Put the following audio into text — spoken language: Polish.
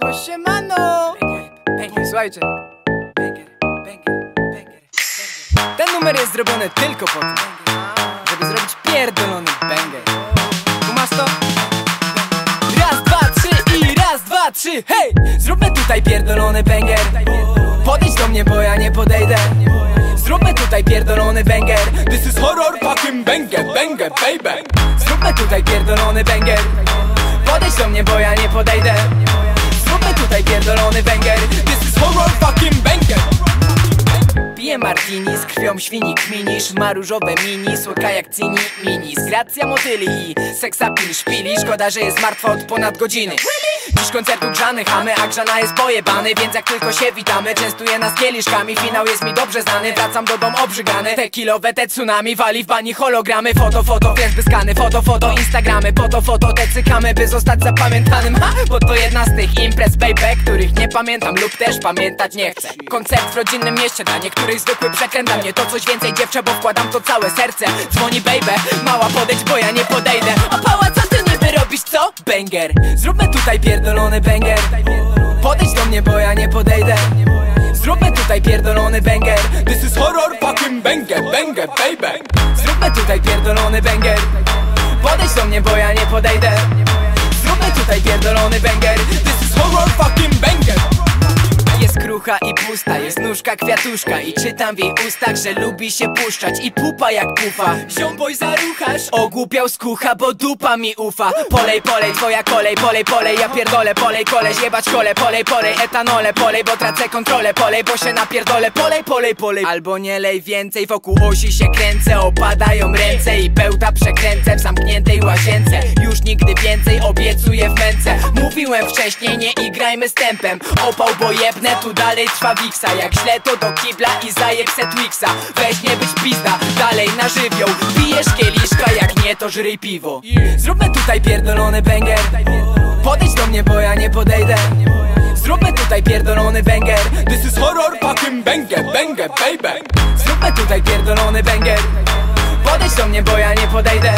No siemano! Słuchajcie. Ten numer jest zrobiony tylko po tym, żeby zrobić pierdolony banger. Kumasz to? Raz, dwa, trzy i raz, dwa, trzy, hej! Zróbmy tutaj pierdolony banger. Podejdź do mnie, bo ja nie podejdę. Zróbmy tutaj pierdolony banger. This is horror fucking banger, banger, baby. Zróbmy tutaj pierdolony banger. Mnie, bo ja nie podejdę. Zróbmy tutaj pierdolony banger. This is horror fucking banger. Piję martini z krwią świni kminisz Ma różowe mini, słodka jak cini minis Gracja motyli i seksapil szpili Szkoda, że jest martwa od ponad godziny Dziś koncertu grzany chamy, a grzana jest pojebany Więc jak tylko się witamy, częstuję nas kieliszkami. Finał jest mi dobrze znany, wracam do dom obrzygany. Te kilowe, te tsunami, wali w bani hologramy. Foto, foto, wiesz, skany, foto, foto, instagramy. Foto, foto, te cykamy, by zostać zapamiętanym. Ha, bo to jedna z tych imprez, baby, których nie pamiętam lub też pamiętać nie chcę. Koncert w rodzinnym mieście, dla niektórych zwykły przekręt. Dla mnie to coś więcej dziewczę, bo wkładam to całe serce. Dzwoni baby, mała podejdź, bo ja nie podejdę. A pała, co? Banger, zróbmy tutaj pierdolony banger. Podejdź do mnie, bo ja nie podejdę. Zróbmy tutaj pierdolony banger. This is horror fucking banger, banger, baby. Zróbmy tutaj pierdolony banger. Podejdź do mnie, bo ja nie podejdę. Zróbmy tutaj pierdolony banger. This pusta, jest nóżka kwiatuszka I czytam w jej ustach, że lubi się puszczać I pupa jak pufa, ziąboj zaruchasz? Ogłupiał z kucha, bo dupa mi ufa. Polej, polej, twoja kolej, polej, polej. Ja pierdolę, polej, kolej, jebać kole Polej, polej, etanole, polej, bo tracę kontrolę Polej, bo się napierdolę, polej, polej, polej. Albo nie lej więcej, wokół osi się kręcę. Opadają ręce i bełta przekręcę W zamkniętej łazience Już nigdy więcej, obiecuję w męce Mówiłem wcześniej, nie igrajmy z tempem. Opał, bo jebnę, tu dalej trwa wiksa Jak źle to do kibla i zajeb set Wixa Weź nie być pizda, dalej na żywioł. Pijesz kieliszka, jak nie to żryj piwo. Zróbmy tutaj pierdolony banger. Podejdź do mnie, bo ja nie podejdę. Zróbmy tutaj pierdolony banger. This is horror fucking banger, banger, baby. Zróbmy tutaj pierdolony banger. Podejdź do mnie, bo ja nie podejdę